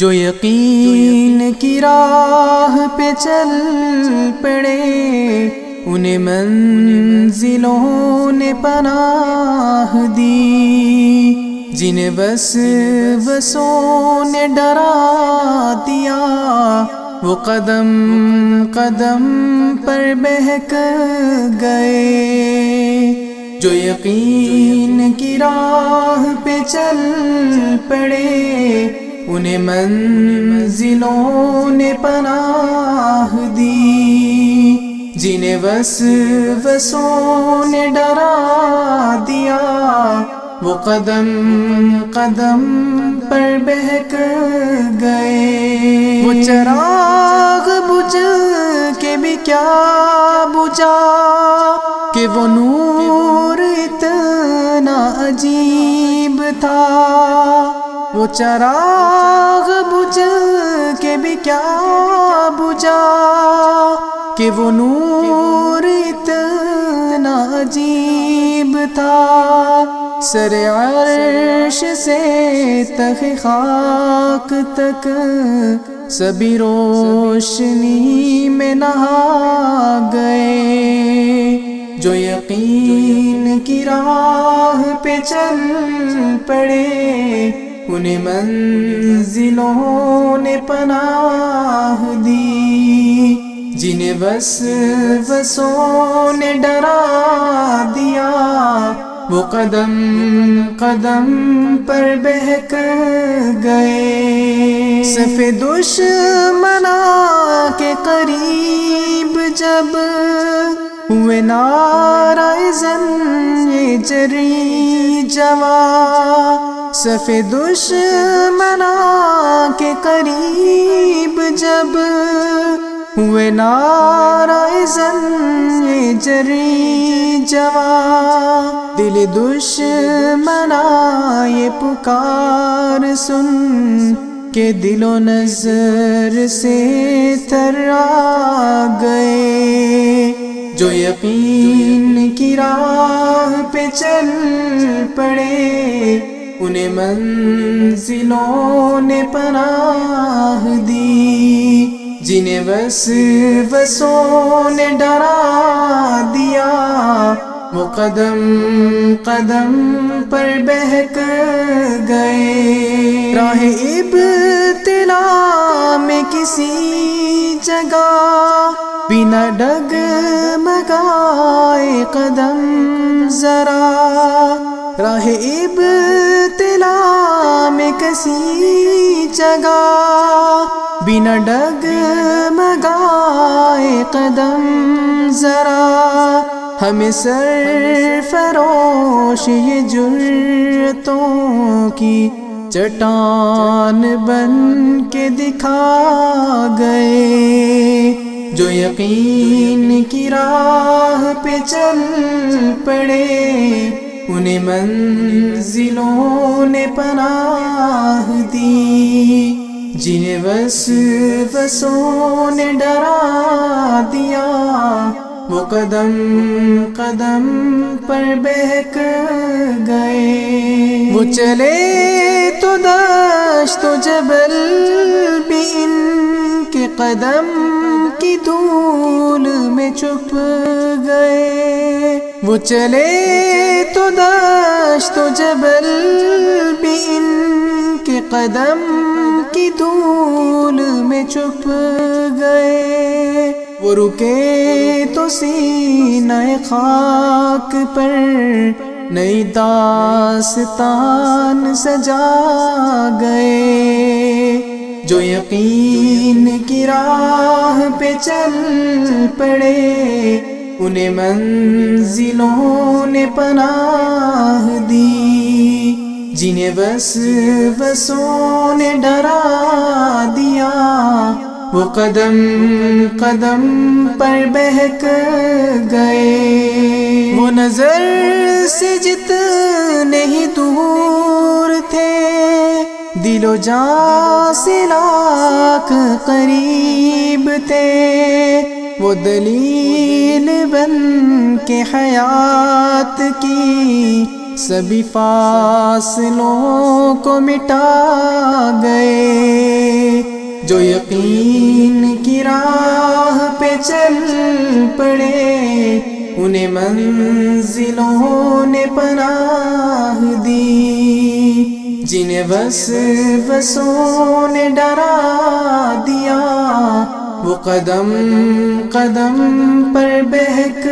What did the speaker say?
جو یقین کی راہ پہ چل پڑے، انہیں منزلوں نے پناہ دی۔ جنہیں بس بسوں نے ڈرا دیا، وہ قدم قدم پر بہک گئے۔ جو یقین کی راہ پہ چل پڑے انہیں منزلوں نے پناہ دی، جنہیں بس وسوں نے ڈرا دیا، وہ قدم قدم پر بہک گئے۔ وہ چراغ بجھ کے بھی کیا بجا کہ وہ نور اتنا عجیب تھا۔ وہ چراغ بجھ کے بھی کیا بجا کہ وہ نور اتنا عجیب تھا۔ سر عرش سے تخ خاک تک سبھی روشنی میں نہا گئے۔ جو یقین کی راہ پہ چل پڑے انہیں منزلوں نے پناہ دی، جنہیں بس بسوں نے ڈرا دیا۔ وہ قدم قدم پر بہک گئے۔ صف دشمنا کے قریب جب ہوئے نارا زن جری جوا صف دشمنا کے قریب جب ہوئے زن جری جوا دل دشمنا یہ پکار سن کے دل و نظر سے تر آ گئے جو یقین کی راہ پہ چل پڑے انہیں منزلوں نے پناہ دی، جنہیں بس بسوں نے ڈرا دیا۔ وہ قدم قدم پر بہک گئے۔ راہ ابتلا میں کسی جگہ بنا ڈگ مگائے قدم ذرا۔ راہ ابتلا میں کسی جگہ بنا ڈگ مگائے قدم ذرا ہمیں سر فروش یہ جرتوں کی چٹان بن کے دکھا گئے جو یقین کی راہ پہ چل پڑے انہیں منزلوں نے پناہ دی، جنہیں بس بسوں نے ڈرا دیا۔ وہ قدم قدم پر بہک گئے۔ وہ چلے تو دشت تو جبل بھی ان کے قدم کی دھول میں چھپ گئے۔ وہ چلے تو دشت تو جبل بھی ان کے قدم کی دھول میں چھپ گئے۔ وہ رکے تو سینہ خاک پر نئی داستان سجا گئے۔ جو یقین کی راہ پہ چل پڑے۔ انہیں منزلوں نے پناہ دی، جنہیں بس بسوں نے ڈرا دیا۔ وہ قدم قدم پر بہک گئے۔ وہ نظر سے جتنے ہی دور تھے، دل و جان سے لاکھ قریب تھے۔ وہ دلیل بن کے حیات کی سبھی فاصلوں کو مٹا گئے، جو یقین کی راہ پہ چل پڑے، انہیں منزلوں نے پناہ دی۔ جنہیں بس بسوں نے ڈرا دیا وہ قدم قدم پر بہک